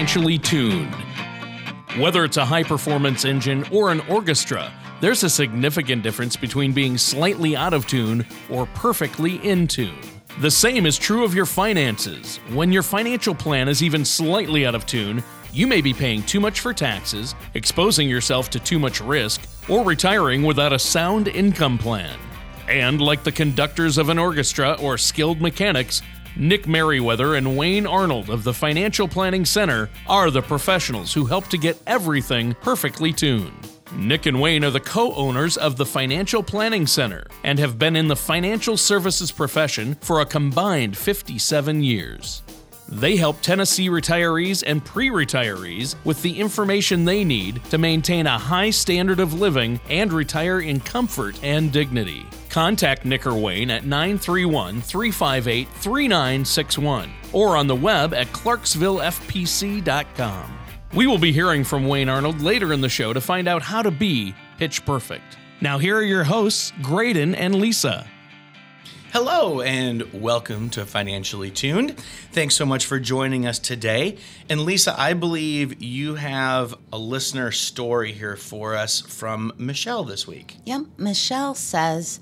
financially tuned. Whether it's a high performance engine or an orchestra, there's a significant difference between being slightly out of tune or perfectly in tune. The same is true of your finances. When your financial plan is even slightly out of tune, you may be paying too much for taxes, exposing yourself to too much risk, or retiring without a sound income plan. And like the conductors of an orchestra or skilled mechanics, Nick Merriweather and Wayne Arnold of the Financial Planning Center are the professionals who help to get everything perfectly tuned. Nick and Wayne are the co owners of the Financial Planning Center and have been in the financial services profession for a combined 57 years. They help Tennessee retirees and pre retirees with the information they need to maintain a high standard of living and retire in comfort and dignity. Contact Nick or Wayne at 931 358 3961 or on the web at clarksvillefpc.com. We will be hearing from Wayne Arnold later in the show to find out how to be pitch perfect. Now, here are your hosts, Graydon and Lisa. Hello and welcome to Financially Tuned. Thanks so much for joining us today. And Lisa, I believe you have a listener story here for us from Michelle this week. Yep, Michelle says,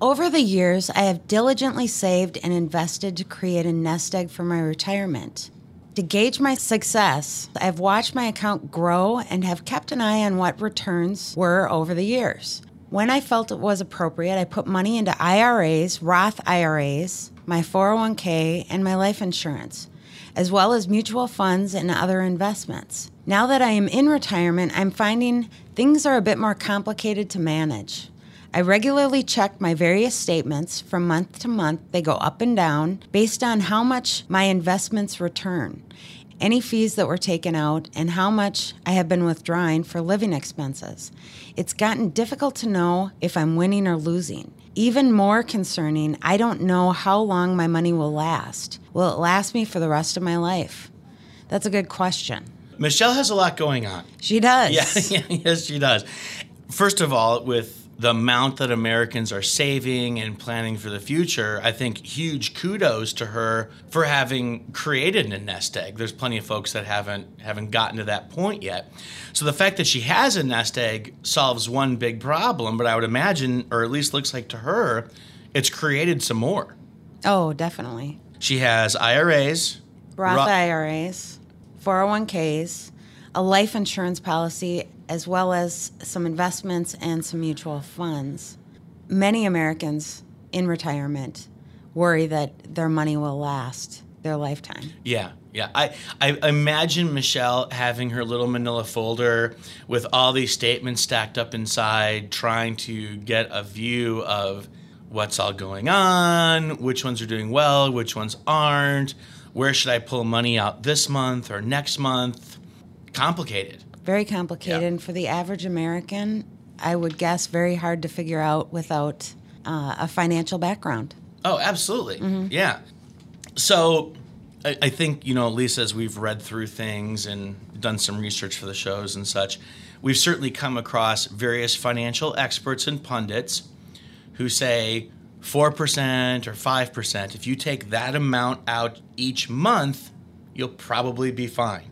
over the years, I have diligently saved and invested to create a nest egg for my retirement. To gauge my success, I've watched my account grow and have kept an eye on what returns were over the years. When I felt it was appropriate, I put money into IRAs, Roth IRAs, my 401k, and my life insurance, as well as mutual funds and other investments. Now that I am in retirement, I'm finding things are a bit more complicated to manage. I regularly check my various statements from month to month. They go up and down based on how much my investments return any fees that were taken out, and how much I have been withdrawing for living expenses. It's gotten difficult to know if I'm winning or losing. Even more concerning, I don't know how long my money will last. Will it last me for the rest of my life? That's a good question. Michelle has a lot going on. She does. Yeah, yeah yes, she does. First of all, with the amount that Americans are saving and planning for the future, I think huge kudos to her for having created a nest egg. There's plenty of folks that haven't haven't gotten to that point yet. So the fact that she has a nest egg solves one big problem, but I would imagine or at least looks like to her, it's created some more. Oh, definitely. She has IRAs, Roth Ro- IRAs, 401ks, a life insurance policy as well as some investments and some mutual funds. Many Americans in retirement worry that their money will last their lifetime. Yeah, yeah. I, I imagine Michelle having her little manila folder with all these statements stacked up inside, trying to get a view of what's all going on, which ones are doing well, which ones aren't, where should I pull money out this month or next month. Complicated very complicated. Yeah. And for the average American, I would guess very hard to figure out without uh, a financial background. Oh, absolutely. Mm-hmm. Yeah. So I, I, think, you know, Lisa, as we've read through things and done some research for the shows and such, we've certainly come across various financial experts and pundits who say 4% or 5%, if you take that amount out each month, you'll probably be fine.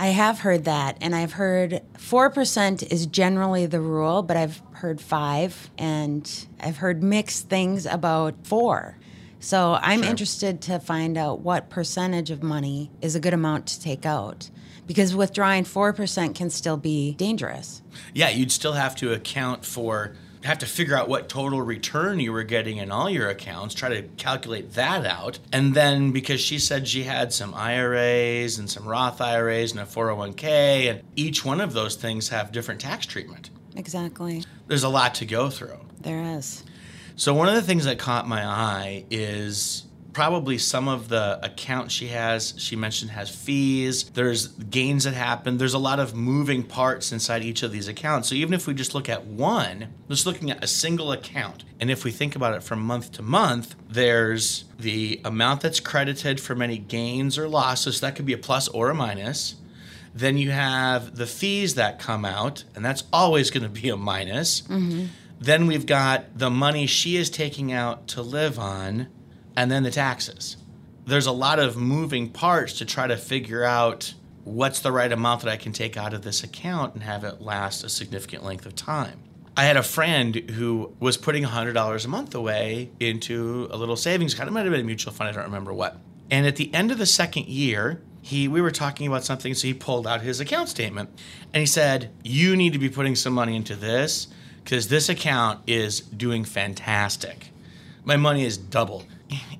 I have heard that, and I've heard 4% is generally the rule, but I've heard 5 and I've heard mixed things about 4. So I'm sure. interested to find out what percentage of money is a good amount to take out. Because withdrawing 4% can still be dangerous. Yeah, you'd still have to account for have to figure out what total return you were getting in all your accounts, try to calculate that out. And then because she said she had some IRAs and some Roth IRAs and a 401k, and each one of those things have different tax treatment. Exactly. There's a lot to go through. There is. So, one of the things that caught my eye is probably some of the accounts she has she mentioned has fees. There's gains that happen. There's a lot of moving parts inside each of these accounts. So even if we just look at one just looking at a single account and if we think about it from month to month there's the amount that's credited from any gains or losses. So that could be a plus or a minus. Then you have the fees that come out and that's always going to be a minus. Mm-hmm. then we've got the money she is taking out to live on and then the taxes. There's a lot of moving parts to try to figure out what's the right amount that I can take out of this account and have it last a significant length of time. I had a friend who was putting $100 a month away into a little savings account. It might have been a mutual fund, I don't remember what. And at the end of the second year, he we were talking about something, so he pulled out his account statement and he said, You need to be putting some money into this because this account is doing fantastic. My money is double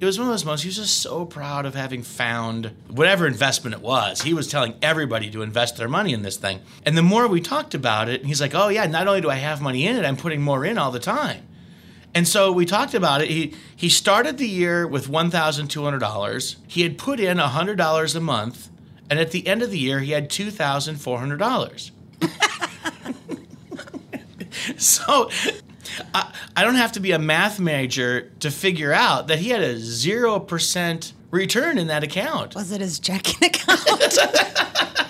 it was one of those moments. He was just so proud of having found whatever investment it was. He was telling everybody to invest their money in this thing. And the more we talked about it, he's like, "Oh yeah, not only do I have money in it, I'm putting more in all the time." And so we talked about it. He he started the year with one thousand two hundred dollars. He had put in hundred dollars a month, and at the end of the year, he had two thousand four hundred dollars. so I, I don't have to be a math major to figure out that he had a 0% return in that account. Was it his checking account?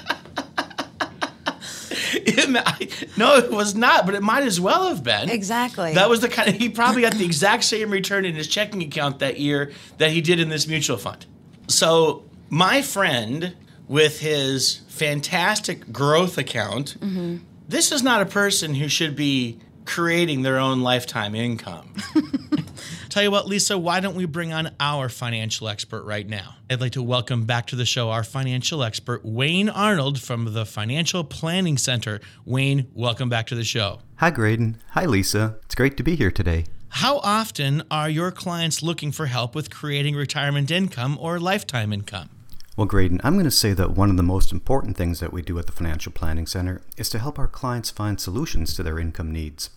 it, no, it was not, but it might as well have been. Exactly. That was the kind of, he probably got the exact same return in his checking account that year that he did in this mutual fund. So, my friend with his fantastic growth account, mm-hmm. this is not a person who should be creating their own lifetime income. Tell you what, Lisa, why don't we bring on our financial expert right now? I'd like to welcome back to the show our financial expert, Wayne Arnold from the Financial Planning Center. Wayne, welcome back to the show. Hi, Graydon. Hi, Lisa. It's great to be here today. How often are your clients looking for help with creating retirement income or lifetime income? Well, Graydon, I'm going to say that one of the most important things that we do at the Financial Planning Center is to help our clients find solutions to their income needs.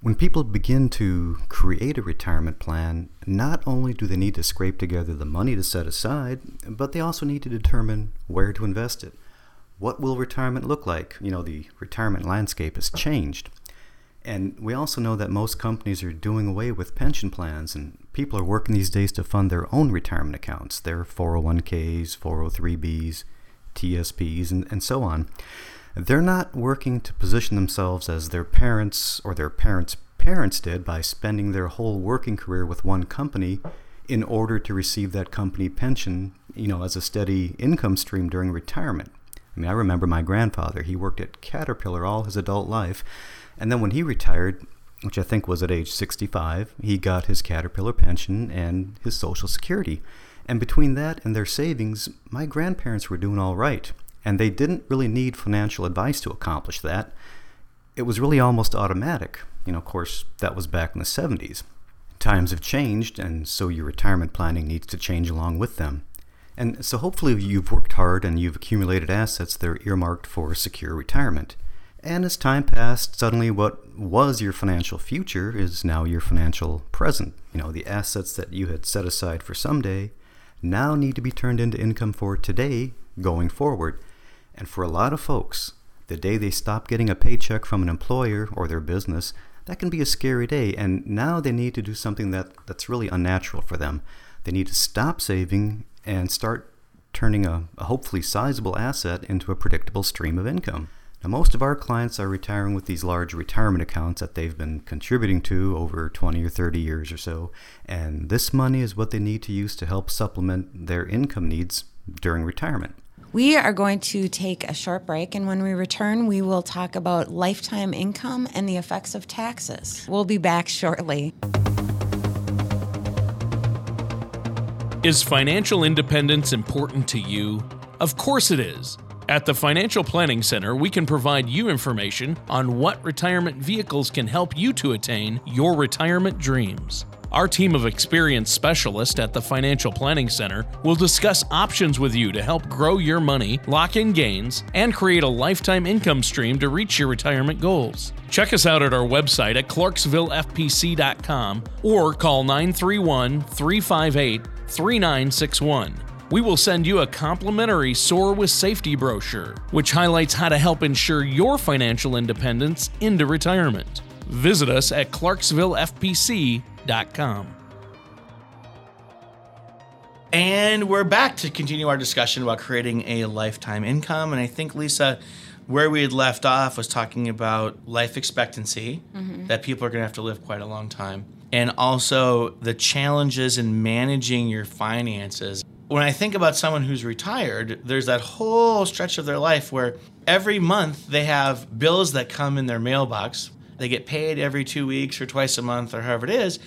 When people begin to create a retirement plan, not only do they need to scrape together the money to set aside, but they also need to determine where to invest it. What will retirement look like? You know, the retirement landscape has changed. And we also know that most companies are doing away with pension plans, and people are working these days to fund their own retirement accounts, their 401ks, 403bs, TSPs, and, and so on. They're not working to position themselves as their parents or their parents' parents did by spending their whole working career with one company in order to receive that company pension, you know, as a steady income stream during retirement. I mean, I remember my grandfather, he worked at Caterpillar all his adult life, and then when he retired, which I think was at age 65, he got his Caterpillar pension and his Social Security. And between that and their savings, my grandparents were doing all right and they didn't really need financial advice to accomplish that. It was really almost automatic. You know, of course, that was back in the 70s. Times have changed, and so your retirement planning needs to change along with them. And so hopefully you've worked hard and you've accumulated assets that are earmarked for secure retirement. And as time passed, suddenly what was your financial future is now your financial present. You know, the assets that you had set aside for someday now need to be turned into income for today going forward. And for a lot of folks, the day they stop getting a paycheck from an employer or their business, that can be a scary day. And now they need to do something that, that's really unnatural for them. They need to stop saving and start turning a, a hopefully sizable asset into a predictable stream of income. Now, most of our clients are retiring with these large retirement accounts that they've been contributing to over 20 or 30 years or so, and this money is what they need to use to help supplement their income needs during retirement. We are going to take a short break, and when we return, we will talk about lifetime income and the effects of taxes. We'll be back shortly. Is financial independence important to you? Of course it is. At the Financial Planning Center, we can provide you information on what retirement vehicles can help you to attain your retirement dreams. Our team of experienced specialists at the Financial Planning Center will discuss options with you to help grow your money, lock in gains, and create a lifetime income stream to reach your retirement goals. Check us out at our website at clarksvillefpc.com or call 931 358 3961. We will send you a complimentary Soar with Safety brochure, which highlights how to help ensure your financial independence into retirement. Visit us at clarksvillefpc.com and we're back to continue our discussion about creating a lifetime income. And I think, Lisa, where we had left off was talking about life expectancy, mm-hmm. that people are going to have to live quite a long time, and also the challenges in managing your finances. When I think about someone who's retired, there's that whole stretch of their life where every month they have bills that come in their mailbox. They get paid every two weeks or twice a month or however it is.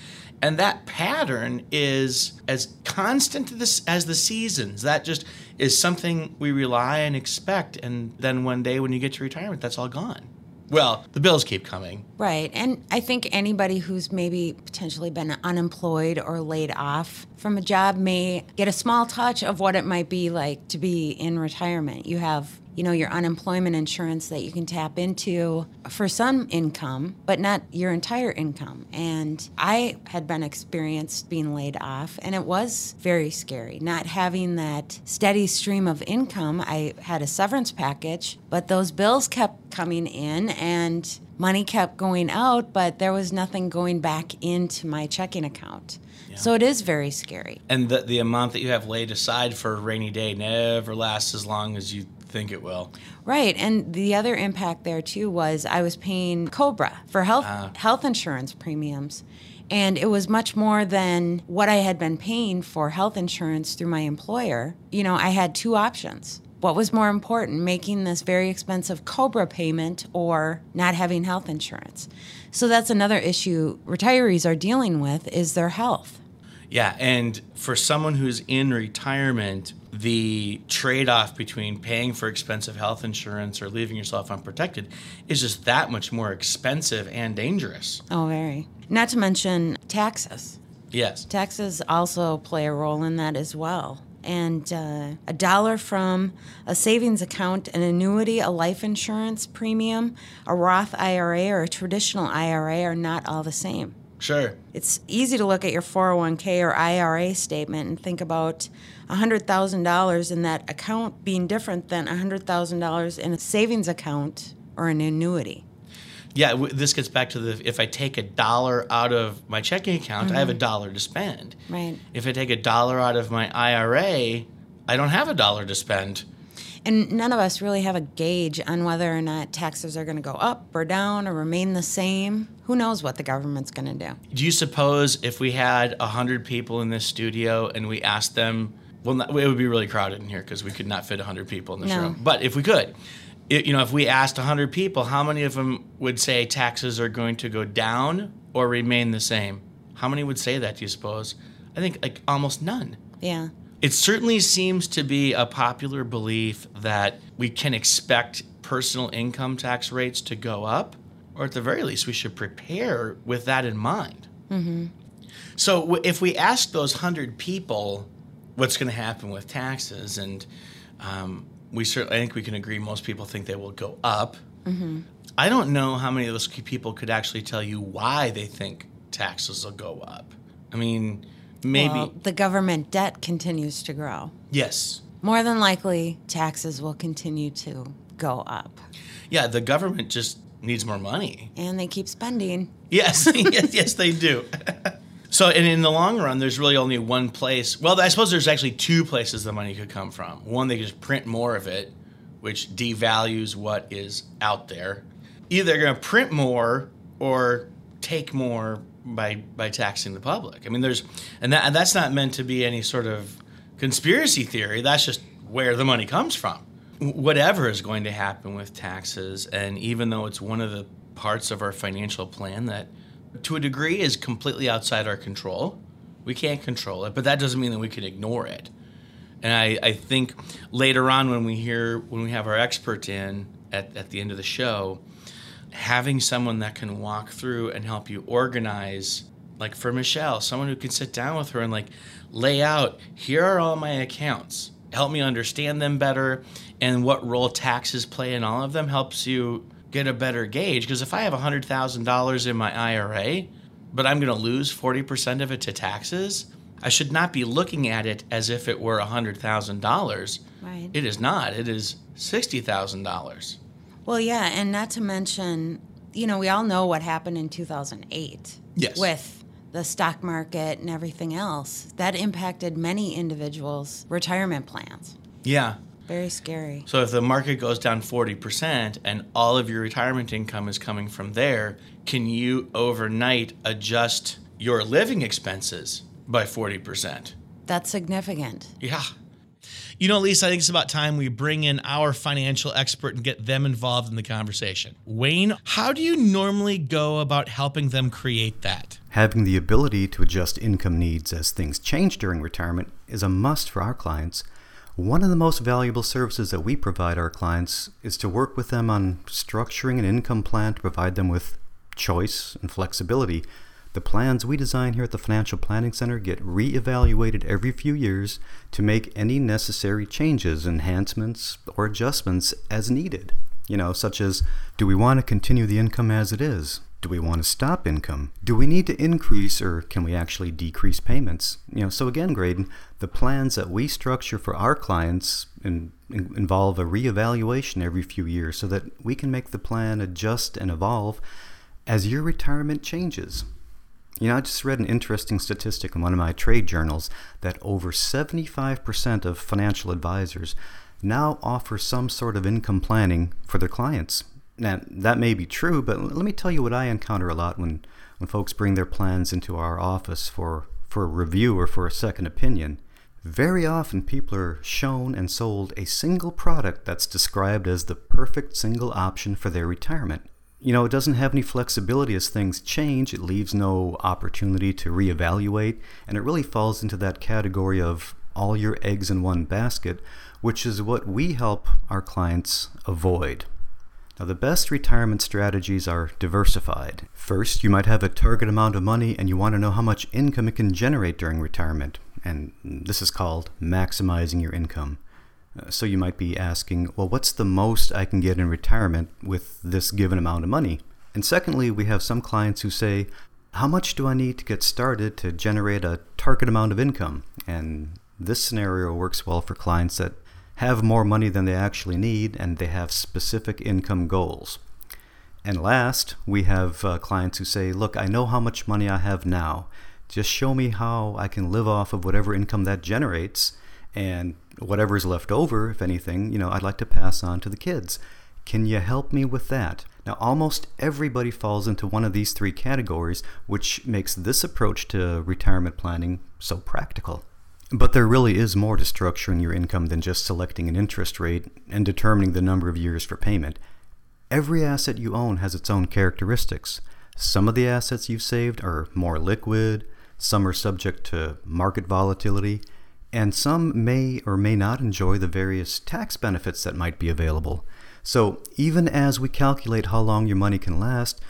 And that pattern is as constant as the seasons. That just is something we rely and expect. And then one day when you get to retirement, that's all gone. Well, the bills keep coming. Right. And I think anybody who's maybe potentially been unemployed or laid off from a job may get a small touch of what it might be like to be in retirement. You have you know, your unemployment insurance that you can tap into for some income, but not your entire income. And I had been experienced being laid off, and it was very scary not having that steady stream of income. I had a severance package, but those bills kept coming in and money kept going out, but there was nothing going back into my checking account. Yeah. So it is very scary. And the, the amount that you have laid aside for a rainy day never lasts as long as you think it will. Right, and the other impact there too was I was paying Cobra for health uh. health insurance premiums. And it was much more than what I had been paying for health insurance through my employer. You know, I had two options. What was more important, making this very expensive Cobra payment or not having health insurance? So that's another issue retirees are dealing with is their health. Yeah, and for someone who's in retirement, the trade off between paying for expensive health insurance or leaving yourself unprotected is just that much more expensive and dangerous. Oh, very. Not to mention taxes. Yes. Taxes also play a role in that as well. And uh, a dollar from a savings account, an annuity, a life insurance premium, a Roth IRA, or a traditional IRA are not all the same. Sure. It's easy to look at your 401k or IRA statement and think about $100,000 in that account being different than $100,000 in a savings account or an annuity. Yeah, this gets back to the if I take a dollar out of my checking account, mm-hmm. I have a mm-hmm. dollar to spend. Right. If I take a dollar out of my IRA, I don't have a dollar to spend. And none of us really have a gauge on whether or not taxes are going to go up or down or remain the same. Who knows what the government's going to do? Do you suppose if we had 100 people in this studio and we asked them, well, not, it would be really crowded in here because we could not fit 100 people in this no. room. But if we could, it, you know, if we asked 100 people, how many of them would say taxes are going to go down or remain the same? How many would say that, do you suppose? I think like almost none. Yeah. It certainly seems to be a popular belief that we can expect personal income tax rates to go up, or at the very least, we should prepare with that in mind. Mm-hmm. So, if we ask those 100 people what's going to happen with taxes, and um, we certainly, I think we can agree most people think they will go up. Mm-hmm. I don't know how many of those people could actually tell you why they think taxes will go up. I mean, maybe well, the government debt continues to grow. Yes. More than likely, taxes will continue to go up. Yeah, the government just needs more money. And they keep spending. Yes, yes, yes, they do. so, and in the long run, there's really only one place. Well, I suppose there's actually two places the money could come from. One, they just print more of it, which devalues what is out there. Either they're going to print more or take more by by taxing the public. I mean, there's and that and that's not meant to be any sort of conspiracy theory. That's just where the money comes from. Whatever is going to happen with taxes, and even though it's one of the parts of our financial plan that, to a degree, is completely outside our control, we can't control it. But that doesn't mean that we can ignore it. And I, I think later on when we hear when we have our expert in at, at the end of the show, having someone that can walk through and help you organize like for Michelle, someone who can sit down with her and like lay out, here are all my accounts. Help me understand them better and what role taxes play in all of them helps you get a better gauge. Because if I have $100,000 in my IRA, but I'm going to lose 40% of it to taxes, I should not be looking at it as if it were $100,000. Right. It is not. It is $60,000. Well, yeah, and not to mention, you know, we all know what happened in 2008 yes. with the stock market and everything else. That impacted many individuals' retirement plans. Yeah. Very scary. So if the market goes down 40% and all of your retirement income is coming from there, can you overnight adjust your living expenses by 40%? That's significant. Yeah. You know, Lisa, I think it's about time we bring in our financial expert and get them involved in the conversation. Wayne, how do you normally go about helping them create that? Having the ability to adjust income needs as things change during retirement is a must for our clients. One of the most valuable services that we provide our clients is to work with them on structuring an income plan to provide them with choice and flexibility the plans we design here at the Financial Planning Center get re-evaluated every few years to make any necessary changes, enhancements, or adjustments as needed. You know, such as do we want to continue the income as it is? Do we want to stop income? Do we need to increase or can we actually decrease payments? You know, so again, Graydon, the plans that we structure for our clients in, in, involve a reevaluation every few years so that we can make the plan adjust and evolve as your retirement changes. You know, I just read an interesting statistic in one of my trade journals that over 75% of financial advisors now offer some sort of income planning for their clients. Now, that may be true, but let me tell you what I encounter a lot when, when folks bring their plans into our office for, for a review or for a second opinion. Very often, people are shown and sold a single product that's described as the perfect single option for their retirement you know, it doesn't have any flexibility as things change. It leaves no opportunity to reevaluate, and it really falls into that category of all your eggs in one basket, which is what we help our clients avoid. Now, the best retirement strategies are diversified. First, you might have a target amount of money and you want to know how much income it can generate during retirement, and this is called maximizing your income. So you might be asking, well, what's the most I can get in retirement with this given amount of money? And secondly, we have some clients who say, how much do I need to get started to generate a target amount of income? And this scenario works well for clients that have more money than they actually need and they have specific income goals. And last, we have uh, clients who say, Look, I know how much money I have now. Just show me how I can live off of whatever income that generates and whatever is left over, if anything, you know, I'd like to pass on to the kids. Can you help me with that? Now, almost everybody falls into one of these three categories, which makes this approach to retirement planning so practical. But there really is more to structuring your income than just selecting an interest rate and determining the number of years for payment. Every asset you own has its own characteristics. Some of the assets you've saved are more liquid, some are subject to market volatility, and some may or may not enjoy the various tax benefits that might be available. So, even as we calculate how long your money can last,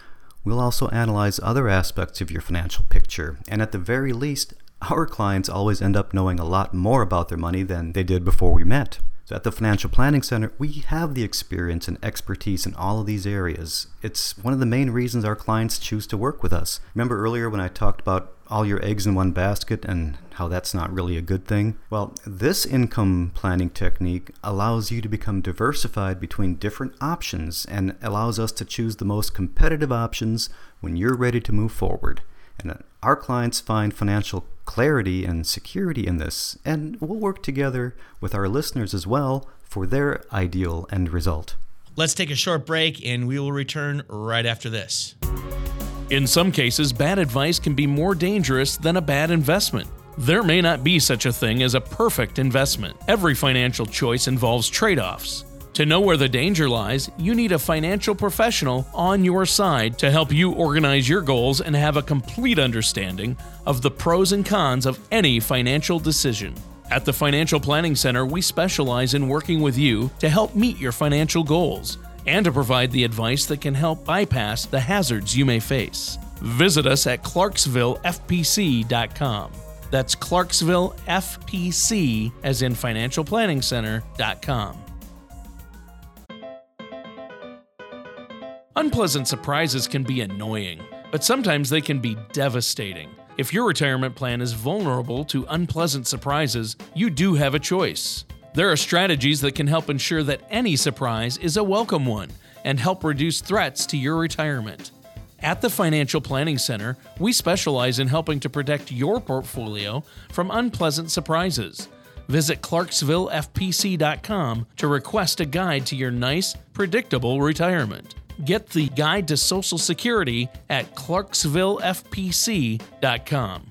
we'll also analyze other aspects of your financial picture. And at the very least, our clients always end up knowing a lot more about their money than they did before we met. So at the Financial Planning Center, we have the experience and expertise in all of these areas. It's one of the main reasons our clients choose to work with us. Remember earlier when I talked about all your eggs in one basket and how that's not really a good thing? Well, this income planning technique allows you to become diversified between different options and allows us to choose the most competitive options when you're ready to move forward. And uh, our clients find financial clarity and security in this, and we'll work together with our listeners as well for their ideal end result. Let's take a short break and we will return right after this. In some cases, bad advice can be more dangerous than a bad investment. There may not be such a thing as a perfect investment. Every financial choice involves trade offs. To know where the danger lies, you need a financial professional on your side to help you organize your goals and have a complete understanding of the pros and cons of any financial decision. At the Financial Planning Center, we specialize in working with you to help meet your financial goals and to provide the advice that can help bypass the hazards you may face. Visit us at clarksvillefpc.com. That's clarksvillefpc, as in financial planning center.com. Unpleasant surprises can be annoying, but sometimes they can be devastating. If your retirement plan is vulnerable to unpleasant surprises, you do have a choice. There are strategies that can help ensure that any surprise is a welcome one and help reduce threats to your retirement. At the Financial Planning Center, we specialize in helping to protect your portfolio from unpleasant surprises. Visit clarksvillefpc.com to request a guide to your nice, predictable retirement. Get the guide to Social Security at clarksvillefpc.com.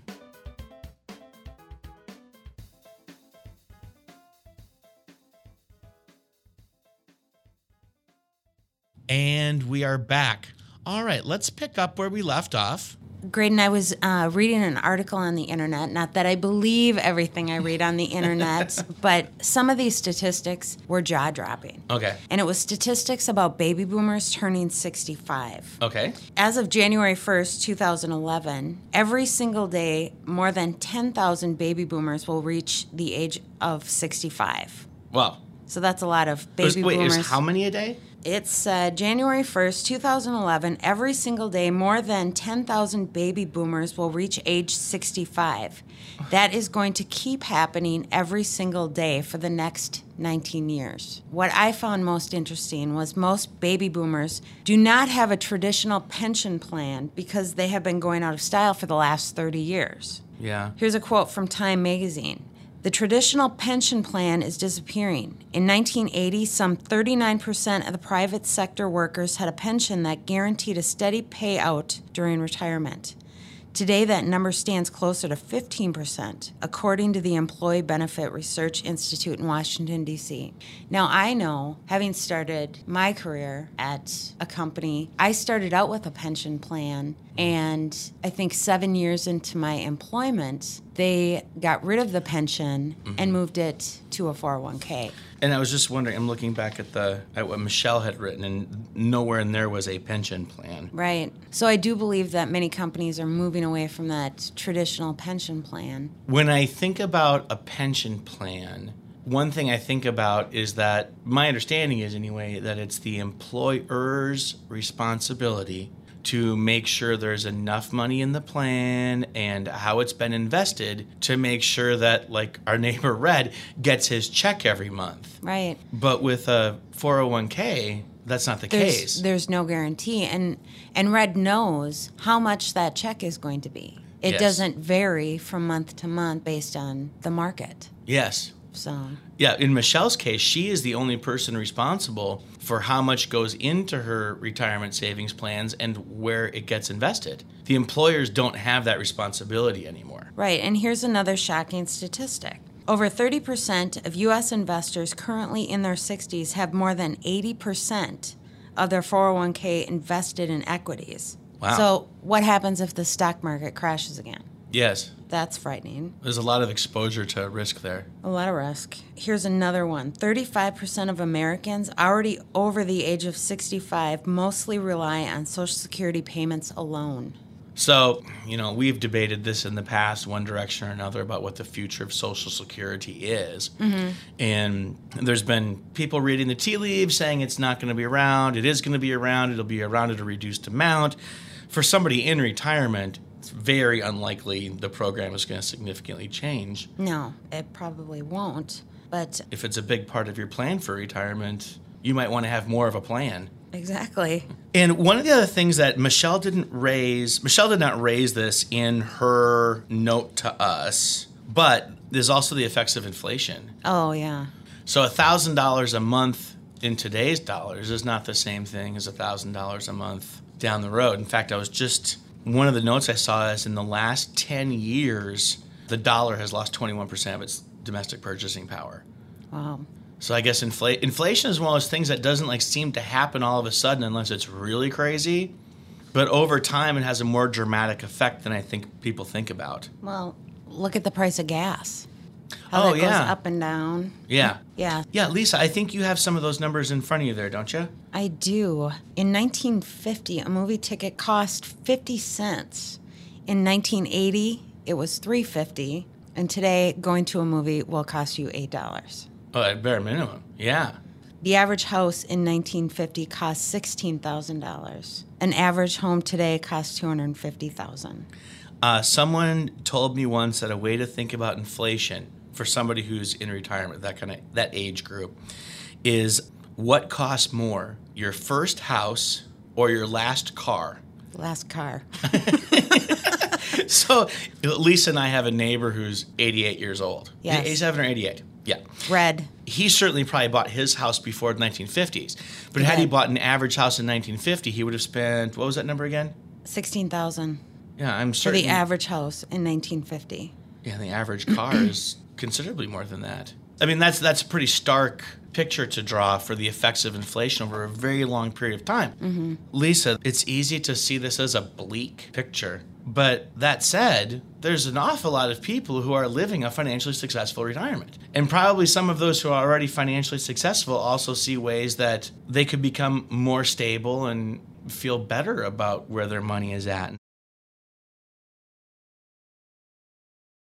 we are back. All right, let's pick up where we left off. Graydon, I was uh, reading an article on the internet. Not that I believe everything I read on the internet, but some of these statistics were jaw dropping. Okay. And it was statistics about baby boomers turning 65. Okay. As of January 1st, 2011, every single day, more than 10,000 baby boomers will reach the age of 65. Wow. So that's a lot of it was- baby wait, it boomers. was how many a day? It's uh, January 1st, 2011. Every single day, more than 10,000 baby boomers will reach age 65. That is going to keep happening every single day for the next 19 years. What I found most interesting was most baby boomers do not have a traditional pension plan because they have been going out of style for the last 30 years. Yeah. Here's a quote from Time magazine. The traditional pension plan is disappearing. In 1980, some 39% of the private sector workers had a pension that guaranteed a steady payout during retirement. Today, that number stands closer to 15%, according to the Employee Benefit Research Institute in Washington, D.C. Now, I know, having started my career at a company, I started out with a pension plan, and I think seven years into my employment, they got rid of the pension and mm-hmm. moved it to a 401k. And I was just wondering, I'm looking back at the at what Michelle had written, and nowhere in there was a pension plan. Right. So I do believe that many companies are moving away from that traditional pension plan. When I think about a pension plan, one thing I think about is that my understanding is, anyway, that it's the employer's responsibility to make sure there's enough money in the plan and how it's been invested to make sure that, like our neighbor Red, gets his check every month. Right. But with a 401k, that's not the There's, case. there's no guarantee and and Red knows how much that check is going to be. It Yes. doesn't vary from month to month based on the market. Yes. So, Yeah, in Michelle's case, she is the only person responsible for how much goes into her retirement savings plans and where it gets invested. The employers don't have that responsibility anymore. right, and here's another shocking statistic. Over 30% of US investors currently in their 60s have more than 80% of their 401k invested in equities. Wow. So, what happens if the stock market crashes again? Yes, That's frightening. there's a lot of exposure to risk there. A lot of risk. Here's another one 35% of Americans already over the age of 65 mostly rely on Social Security payments alone. So, you know, we've debated this in the past, one direction or another, about what the future of Social Security is. Mm-hmm. And there's been people reading the tea leaves saying it's not going to be around. It is going to be around. It'll be around at a reduced amount. For somebody in retirement, it's very unlikely the program is going to significantly change. No, it probably won't. But If it's a big part of your plan for retirement, you might want to have more of a plan. exactly. And one of the other things that Michelle didn't raise, Michelle did not raise this in her note to us, but there's also the effects of inflation. Oh, yeah. So $1,000 a month in today's dollars is not the same thing as $1,000 a month down the road. In fact, I was just, one of the notes I saw is in the last 10 years, the dollar has lost 21% of its domestic purchasing power. Wow. So I guess infl- inflation is one of those things that doesn't like seem to happen all of a sudden unless it's really crazy. But over time, it has a more dramatic effect than I think people think about. Well, look at the price of gas. How Oh, that yeah. goes up and down. Yeah. Yeah, Yeah, Lisa, I think you have some of those numbers in front of you there, don't you? I do. In 1950, a movie ticket cost 50 cents. In 1980, it was 350, and today going to a movie will cost you $8. Oh, at bare minimum. Yeah. The average house in 1950 cost $16,000. An average home today costs 250,000. Uh, someone told me once that a way to think about inflation for somebody who's in retirement, that kind of that age group, is what costs more, your first house or your last car? Last car. So Lisa and I have a neighbor who's 88 years old. Yes. 87 or 88. Yeah. Red. He certainly probably bought his house before the 1950s. But had he bought an average house in 1950, he would have spent what was that number again? 16,000 Yeah, I'm certain. for the average house in 1950. Yeah, the average car is considerably more than that. I mean, that's that's a pretty stark picture to draw for the effects of inflation over a very long period of time. Mm-hmm. Lisa, it's easy to see this as a bleak picture. But that said, there's an awful lot of people who are living a financially successful retirement. And probably some of those who are already financially successful also see ways that they could become more stable and feel better about where their money is at.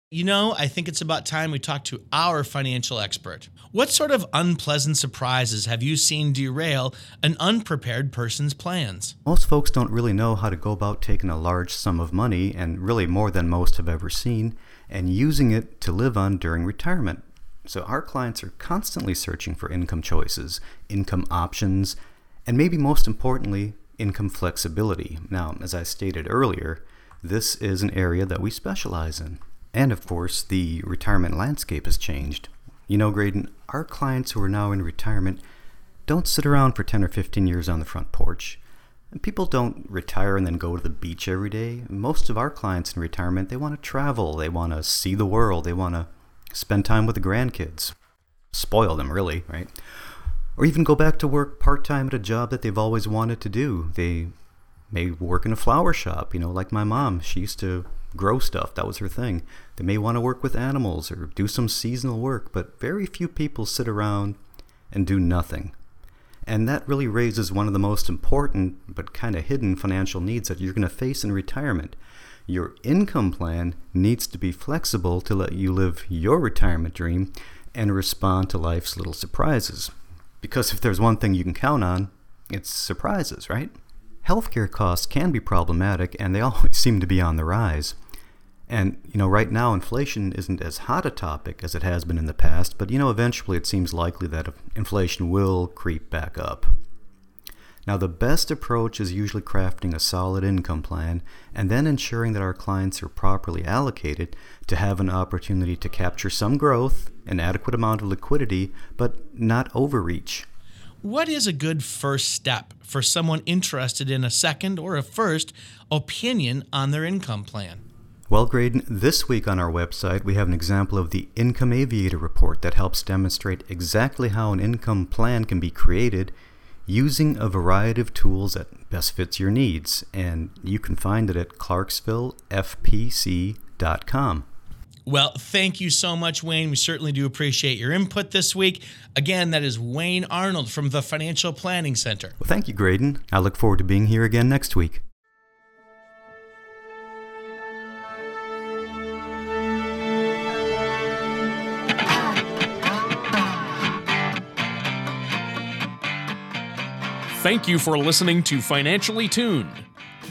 You know, I think it's about time we talk to our financial expert. What sort of unpleasant surprises have you seen derail an unprepared person's plans? Most folks don't really know how to go about taking a large sum of money, and really more than most have ever seen, and using it to live on during retirement. So our clients are constantly searching for income choices, income options, and maybe most importantly, income flexibility. Now, as I stated earlier, this is an area that we specialize in. And of course, the retirement landscape has changed. You know, Graydon, our clients who are now in retirement don't sit around for 10 or 15 years on the front porch. And people don't retire and then go to the beach every day. Most of our clients in retirement, they want to travel, they want to see the world, they want to spend time with the grandkids. Spoil them, really, right? Or even go back to work part time at a job that they've always wanted to do. They may work in a flower shop, you know, like my mom. She used to grow stuff, that was her thing. They may want to work with animals or do some seasonal work, but very few people sit around and do nothing. And that really raises one of the most important but kind of hidden financial needs that you're going to face in retirement. Your income plan needs to be flexible to let you live your retirement dream and respond to life's little surprises. Because if there's one thing you can count on, it's surprises, right? Healthcare costs can be problematic and they always seem to be on the rise. And, you know, right now inflation isn't as hot a topic as it has been in the past, but, you know, eventually it seems likely that inflation will creep back up. Now, the best approach is usually crafting a solid income plan and then ensuring that our clients are properly allocated to have an opportunity to capture some growth, an adequate amount of liquidity, but not overreach. What is a good first step for someone interested in a second or a first opinion on their income plan? Well, Graydon, this week on our website we have an example of the Income Aviator report that helps demonstrate exactly how an income plan can be created using a variety of tools that best fits your needs, and you can find it at clarksvillefpc.com. Well, thank you so much, Wayne. We certainly do appreciate your input this week. Again, that is Wayne Arnold from the Financial Planning Center. Well, thank you, Graydon. I look forward to being here again next week. Thank you for listening to Financially Tuned.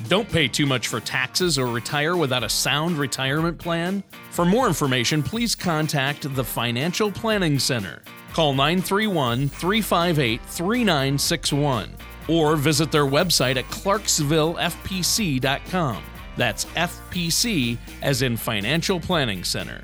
Don't pay too much for taxes or retire without a sound retirement plan. For more information, please contact the Financial Planning Center. Call 931 358 3961 or visit their website at clarksvillefpc.com. That's FPC as in Financial Planning Center.